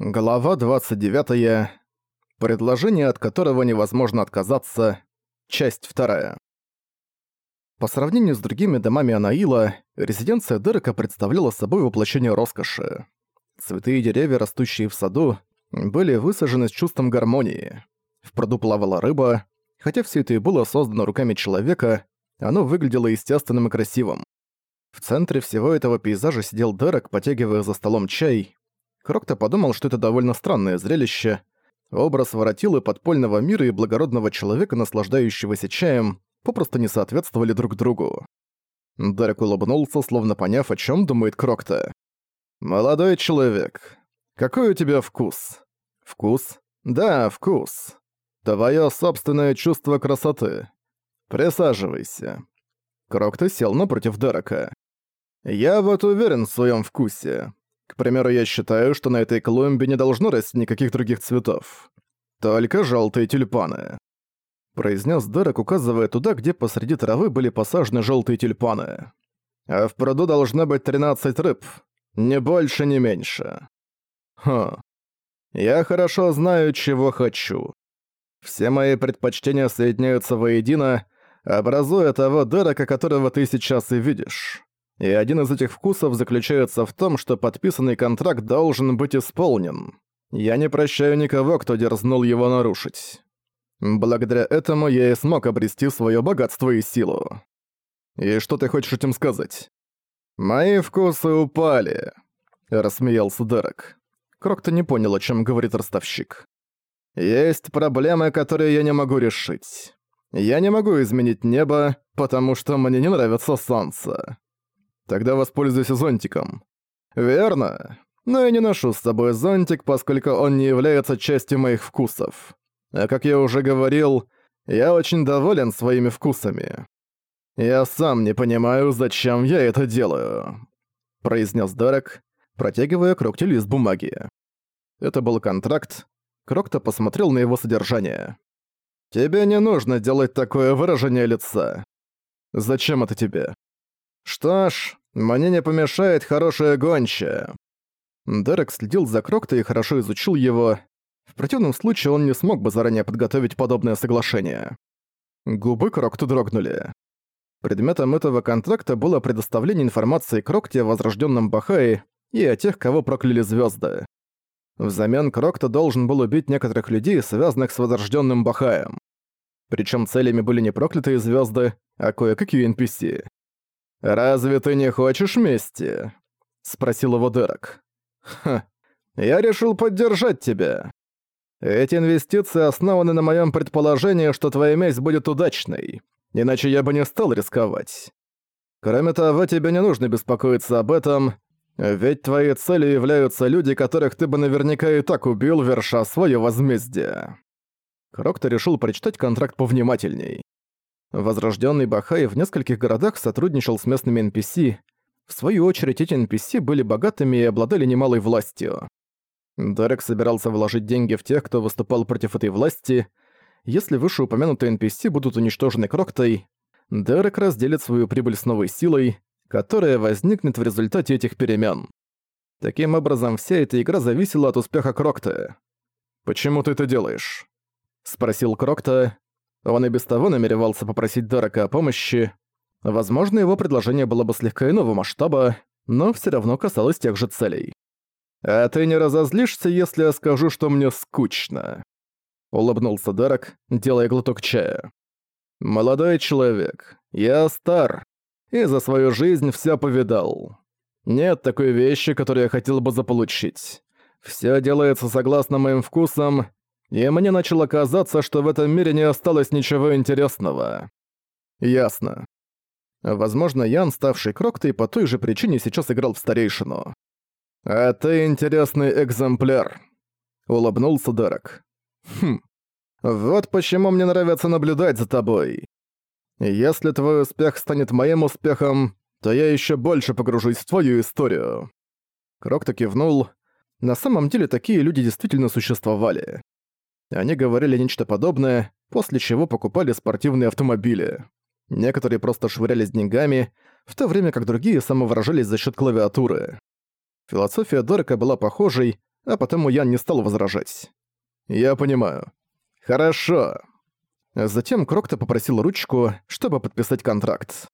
Глава 29. Предложение, от которого невозможно отказаться. Часть 2. По сравнению с другими домами Анаила, резиденция Дерека представляла собой воплощение роскоши. Цветы и деревья, растущие в саду, были высажены с чувством гармонии. В пруду плавала рыба, хотя все это и было создано руками человека, оно выглядело естественным и красивым. В центре всего этого пейзажа сидел Дерек, потягивая за столом чай, Крокто подумал, что это довольно странное зрелище. Образ воротилы подпольного мира и благородного человека, наслаждающегося чаем, попросту не соответствовали друг другу. Дерек улыбнулся, словно поняв, о чем думает Крокто. «Молодой человек, какой у тебя вкус?» «Вкус? Да, вкус. Твоё собственное чувство красоты. Присаживайся». Крокто сел напротив Дерека. «Я вот уверен в своем вкусе. К примеру, я считаю, что на этой клумбе не должно расти никаких других цветов. Только желтые тюльпаны. Произнес Дерек, указывая туда, где посреди травы были посажены желтые тюльпаны. А в пруду должно быть 13 рыб. Ни больше, ни меньше. Хм. Я хорошо знаю, чего хочу. Все мои предпочтения соединяются воедино, образуя того Дерека, которого ты сейчас и видишь. И один из этих вкусов заключается в том, что подписанный контракт должен быть исполнен. Я не прощаю никого, кто дерзнул его нарушить. Благодаря этому я и смог обрести свое богатство и силу. И что ты хочешь этим сказать? Мои вкусы упали, рассмеялся Дерек. Крок-то не понял, о чем говорит ростовщик. Есть проблемы, которые я не могу решить. Я не могу изменить небо, потому что мне не нравится солнце. Тогда воспользуйся зонтиком. Верно. Но я не ношу с собой зонтик, поскольку он не является частью моих вкусов. А как я уже говорил, я очень доволен своими вкусами. Я сам не понимаю, зачем я это делаю», — произнес Дерек, протягивая Крокте лист бумаги. Это был контракт. Крокто посмотрел на его содержание. «Тебе не нужно делать такое выражение лица. Зачем это тебе?» «Что ж, мне не помешает хорошая гончая». Дерек следил за Крокто и хорошо изучил его. В противном случае он не смог бы заранее подготовить подобное соглашение. Губы Крокто дрогнули. Предметом этого контракта было предоставление информации Крокте о возрожденном Бахае и о тех, кого прокляли звезды. Взамен Крокто должен был убить некоторых людей, связанных с возрожденным Бахаем. Причем целями были не проклятые звезды, а кое-какие NPC. «Разве ты не хочешь мести?» — спросил его Дерек. «Ха, я решил поддержать тебя. Эти инвестиции основаны на моем предположении, что твоя месть будет удачной, иначе я бы не стал рисковать. Кроме того, тебе не нужно беспокоиться об этом, ведь твоей целью являются люди, которых ты бы наверняка и так убил, верша свое возмездие». Крокто решил прочитать контракт повнимательней. Возрожденный Бахай в нескольких городах сотрудничал с местными NPC. В свою очередь, эти NPC были богатыми и обладали немалой властью. Дерек собирался вложить деньги в тех, кто выступал против этой власти. Если вышеупомянутые NPC будут уничтожены Кроктой, Дерек разделит свою прибыль с новой силой, которая возникнет в результате этих перемен. Таким образом, вся эта игра зависела от успеха Крокта. «Почему ты это делаешь?» — спросил Крокта, он и без того намеревался попросить Дерека о помощи. Возможно, его предложение было бы слегка иного масштаба, но все равно касалось тех же целей. «А ты не разозлишься, если я скажу, что мне скучно?» Улыбнулся Дерек, делая глоток чая. «Молодой человек, я стар, и за свою жизнь все повидал. Нет такой вещи, которую я хотел бы заполучить. Все делается согласно моим вкусам, и мне начало казаться, что в этом мире не осталось ничего интересного. Ясно. Возможно, Ян, ставший Кроктой, по той же причине сейчас играл в старейшину. «А ты интересный экземпляр», — улыбнулся Дерек. «Хм. Вот почему мне нравится наблюдать за тобой. Если твой успех станет моим успехом, то я еще больше погружусь в твою историю». Крокто кивнул. На самом деле такие люди действительно существовали. Они говорили нечто подобное, после чего покупали спортивные автомобили. Некоторые просто швырялись деньгами, в то время как другие самовыражались за счет клавиатуры. Философия Дорека была похожей, а потому Ян не стал возражать. «Я понимаю. Хорошо». Затем Крокто попросил ручку, чтобы подписать контракт.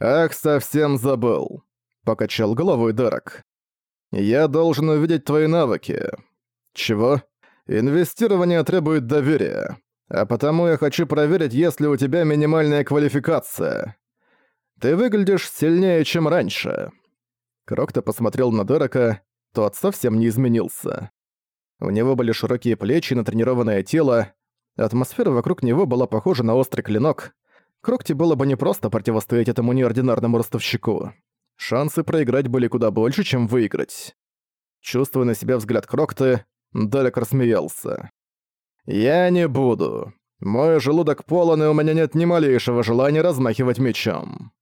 «Ах, совсем забыл», — покачал головой Дерек. «Я должен увидеть твои навыки». «Чего?» «Инвестирование требует доверия, а потому я хочу проверить, есть ли у тебя минимальная квалификация. Ты выглядишь сильнее, чем раньше». Крокто посмотрел на Дерека, тот совсем не изменился. У него были широкие плечи и натренированное тело, атмосфера вокруг него была похожа на острый клинок. Крокте было бы непросто противостоять этому неординарному ростовщику. Шансы проиграть были куда больше, чем выиграть. Чувствуя на себя взгляд Крокты, Дерек рассмеялся. «Я не буду. Мой желудок полон, и у меня нет ни малейшего желания размахивать мечом.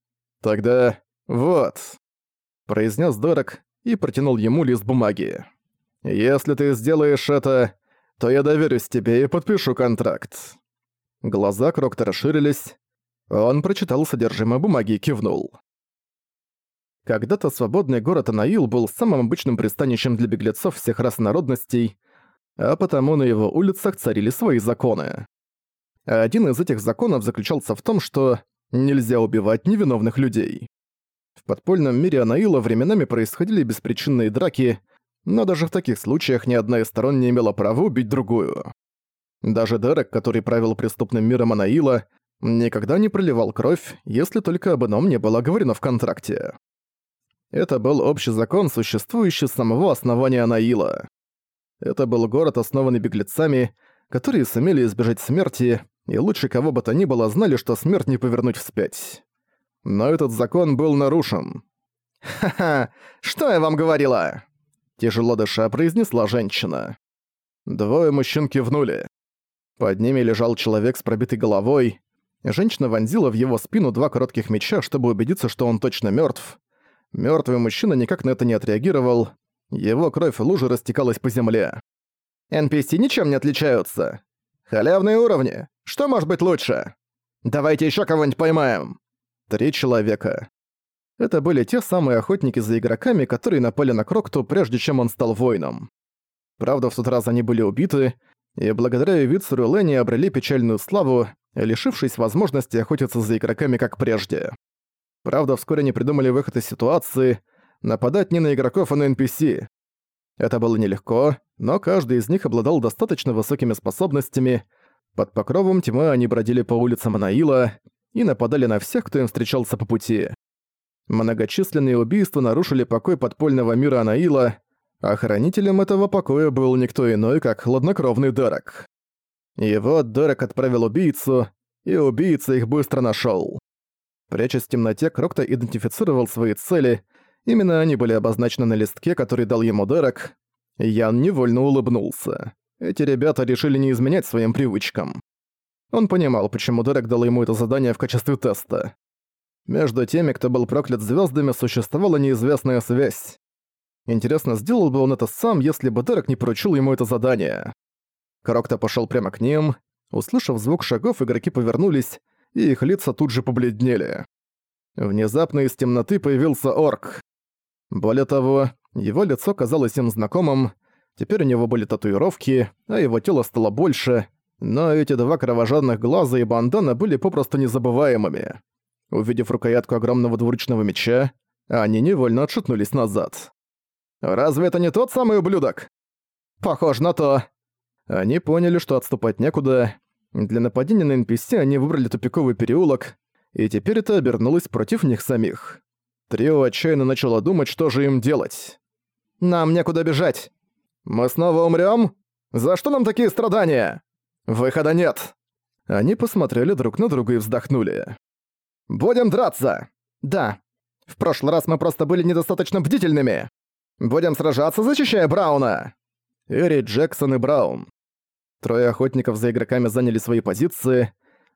Тогда вот», — произнес Дерек и протянул ему лист бумаги. «Если ты сделаешь это, то я доверюсь тебе и подпишу контракт». Глаза Крокта расширились. Он прочитал содержимое бумаги и кивнул. Когда-то свободный город Анаил был самым обычным пристанищем для беглецов всех рас народностей, а потому на его улицах царили свои законы. Один из этих законов заключался в том, что нельзя убивать невиновных людей. В подпольном мире Анаила временами происходили беспричинные драки, но даже в таких случаях ни одна из сторон не имела права убить другую. Даже Дерек, который правил преступным миром Анаила, никогда не проливал кровь, если только об ином не было говорено в контракте. Это был общий закон, существующий с самого основания Наила. Это был город, основанный беглецами, которые сумели избежать смерти, и лучше кого бы то ни было знали, что смерть не повернуть вспять. Но этот закон был нарушен. «Ха-ха, что я вам говорила?» Тяжело дыша произнесла женщина. Двое мужчин кивнули. Под ними лежал человек с пробитой головой. Женщина вонзила в его спину два коротких меча, чтобы убедиться, что он точно мертв. Мертвый мужчина никак на это не отреагировал. Его кровь лужи растекалась по земле. NPC ничем не отличаются. Халявные уровни. Что может быть лучше? Давайте еще кого-нибудь поймаем. Три человека. Это были те самые охотники за игроками, которые напали на Крокту, прежде чем он стал воином. Правда, в тот раз они были убиты, и благодаря Вицеру Ленни обрели печальную славу, лишившись возможности охотиться за игроками как прежде. Правда, вскоре они придумали выход из ситуации — нападать не на игроков, а на NPC. Это было нелегко, но каждый из них обладал достаточно высокими способностями. Под покровом тьмы они бродили по улицам Анаила и нападали на всех, кто им встречался по пути. Многочисленные убийства нарушили покой подпольного мира Анаила, а хранителем этого покоя был никто иной, как хладнокровный Дерек. И вот Дерек отправил убийцу, и убийца их быстро нашел. Прячась в темноте, Крокто идентифицировал свои цели. Именно они были обозначены на листке, который дал ему Дерек. Ян невольно улыбнулся. Эти ребята решили не изменять своим привычкам. Он понимал, почему Дерек дал ему это задание в качестве теста. Между теми, кто был проклят звездами, существовала неизвестная связь. Интересно, сделал бы он это сам, если бы Дерек не поручил ему это задание. Крокто пошел прямо к ним. Услышав звук шагов, игроки повернулись, и их лица тут же побледнели. Внезапно из темноты появился орк. Более того, его лицо казалось им знакомым, теперь у него были татуировки, а его тело стало больше, но эти два кровожадных глаза и бандана были попросту незабываемыми. Увидев рукоятку огромного двуручного меча, они невольно отшатнулись назад. «Разве это не тот самый ублюдок?» «Похоже на то». Они поняли, что отступать некуда, для нападения на NPC они выбрали тупиковый переулок, и теперь это обернулось против них самих. Трио отчаянно начало думать, что же им делать. «Нам некуда бежать. Мы снова умрём? За что нам такие страдания? Выхода нет!» Они посмотрели друг на друга и вздохнули. «Будем драться!» «Да. В прошлый раз мы просто были недостаточно бдительными. Будем сражаться, защищая Брауна!» Эри, Джексон и Браун. Трое охотников за игроками заняли свои позиции.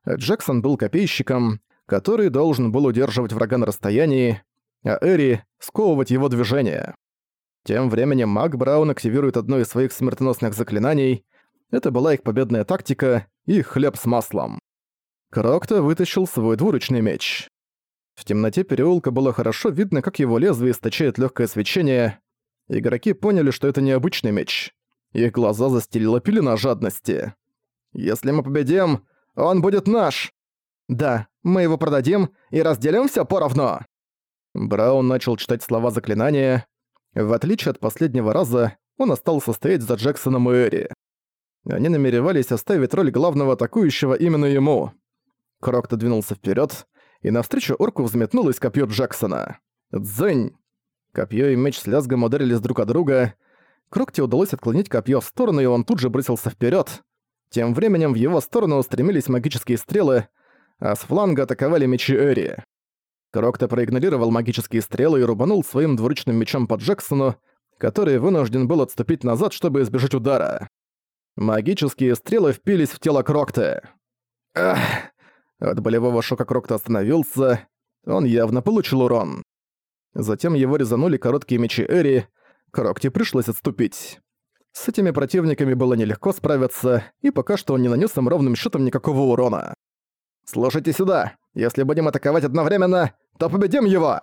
Джексон был копейщиком, который должен был удерживать врага на расстоянии, а Эри — сковывать его движение. Тем временем маг Браун активирует одно из своих смертоносных заклинаний. Это была их победная тактика и хлеб с маслом. Крокто вытащил свой двуручный меч. В темноте переулка было хорошо видно, как его лезвие источает легкое свечение. Игроки поняли, что это необычный меч. Их глаза застелила пелена жадности. «Если мы победим, он будет наш!» «Да, мы его продадим и разделим всё поровну!» Браун начал читать слова заклинания. В отличие от последнего раза, он остался стоять за Джексоном и Эри. Они намеревались оставить роль главного атакующего именно ему. Крокто двинулся вперед, и навстречу орку взметнулось копье Джексона. Дзынь! Копье и меч с лязгом ударились друг от друга. Крокте удалось отклонить копье в сторону, и он тут же бросился вперед. Тем временем в его сторону устремились магические стрелы, а с фланга атаковали мечи Эри. Крокто проигнорировал магические стрелы и рубанул своим двуручным мечом по Джексону, который вынужден был отступить назад, чтобы избежать удара. Магические стрелы впились в тело Крокта. Ах! От болевого шока Крокта остановился. Он явно получил урон. Затем его резанули короткие мечи Эри. Крокте пришлось отступить. С этими противниками было нелегко справиться, и пока что он не нанес им ровным счетом никакого урона. «Слушайте сюда! Если будем атаковать одновременно, то победим его!»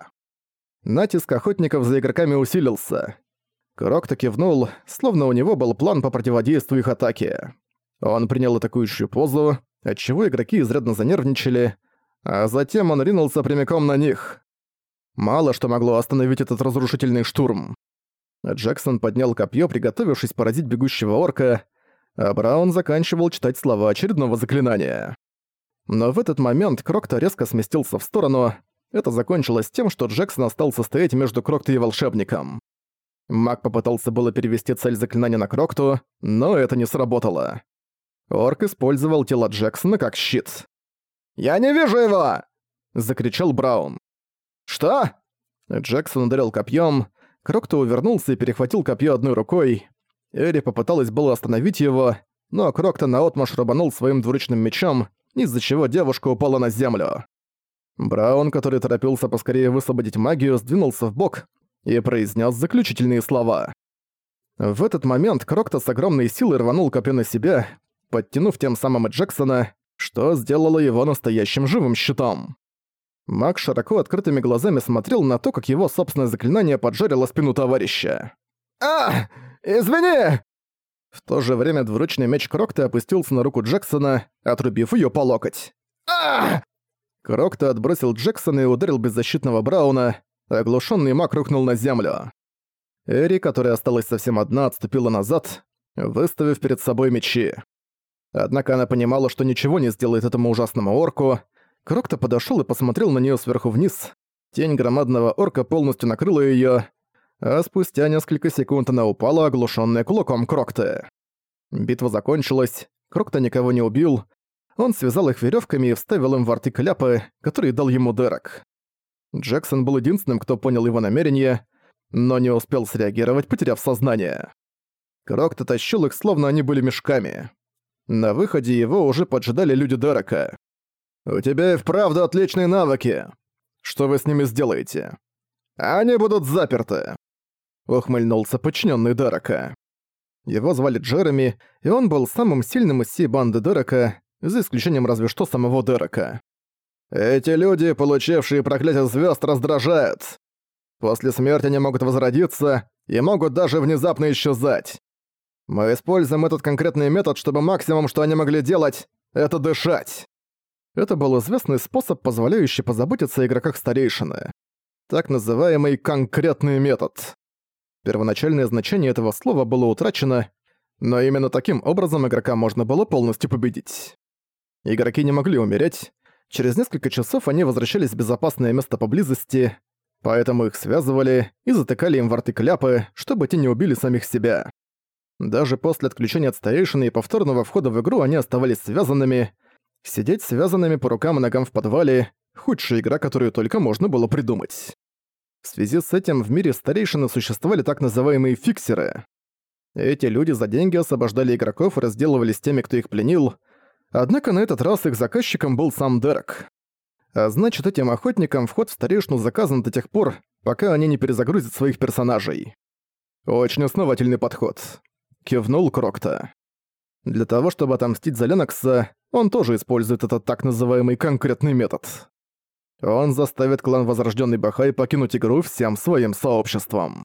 Натиск охотников за игроками усилился. Крокто кивнул, словно у него был план по противодействию их атаке. Он принял атакующую позу, отчего игроки изрядно занервничали, а затем он ринулся прямиком на них. Мало что могло остановить этот разрушительный штурм. Джексон поднял копье, приготовившись поразить бегущего орка, а Браун заканчивал читать слова очередного заклинания. Но в этот момент Крокто резко сместился в сторону. Это закончилось тем, что Джексон остался стоять между Крокто и волшебником. Маг попытался было перевести цель заклинания на Крокту, но это не сработало. Орк использовал тело Джексона как щит. «Я не вижу его!» — закричал Браун. «Что?» Джексон ударил копьем. Крокто увернулся и перехватил копье одной рукой. Эри попыталась было остановить его, но Крокто наотмашь рубанул своим двуручным мечом, из-за чего девушка упала на землю. Браун, который торопился поскорее высвободить магию, сдвинулся в бок и произнес заключительные слова. В этот момент Крокто с огромной силой рванул копье на себя, подтянув тем самым Джексона, что сделало его настоящим живым щитом. Маг широко открытыми глазами смотрел на то, как его собственное заклинание поджарило спину товарища. «А! Извини!» В то же время двуручный меч Крокта опустился на руку Джексона, отрубив ее по локоть. «А!» Крокта отбросил Джексона и ударил беззащитного Брауна, Оглушенный маг рухнул на землю. Эри, которая осталась совсем одна, отступила назад, выставив перед собой мечи. Однако она понимала, что ничего не сделает этому ужасному орку. Крокто подошёл и посмотрел на неё сверху вниз. Тень громадного орка полностью накрыла её, а спустя несколько секунд она упала, оглушённая кулаком Крокта. Битва закончилась, Крокта никого не убил, он связал их верёвками и вставил им в рты кляпы, которые дал ему Дерек. Джексон был единственным, кто понял его намерение, но не успел среагировать, потеряв сознание. Крокто тащил их, словно они были мешками. На выходе его уже поджидали люди Дерека. «У тебя и вправду отличные навыки. Что вы с ними сделаете?» «Они будут заперты», — ухмыльнулся подчиненный Дерека. Его звали Джереми, и он был самым сильным из всей банды Дерека, за исключением разве что самого Дерека. Эти люди, получившие проклятие звезд, раздражают. После смерти они могут возродиться и могут даже внезапно исчезать. Мы используем этот конкретный метод, чтобы максимум, что они могли делать, это дышать. Это был известный способ, позволяющий позаботиться о игроках старейшины. Так называемый «конкретный метод». Первоначальное значение этого слова было утрачено, но именно таким образом игрока можно было полностью победить. Игроки не могли умереть, Через несколько часов они возвращались в безопасное место поблизости, поэтому их связывали и затыкали им во рты кляпы, чтобы те не убили самих себя. Даже после отключения от старейшины и повторного входа в игру они оставались связанными. Сидеть связанными по рукам и ногам в подвале — худшая игра, которую только можно было придумать. В связи с этим в мире старейшины существовали так называемые фиксеры. Эти люди за деньги освобождали игроков и разделывались с теми, кто их пленил — Однако на этот раз их заказчиком был сам Дерек. А значит, этим охотникам вход в старейшину заказан до тех пор, пока они не перезагрузят своих персонажей. Очень основательный подход. Кивнул Крокта. Для того, чтобы отомстить за Ленокса, он тоже использует этот так называемый конкретный метод. Он заставит клан Возрожденный Бахай покинуть игру всем своим сообществом.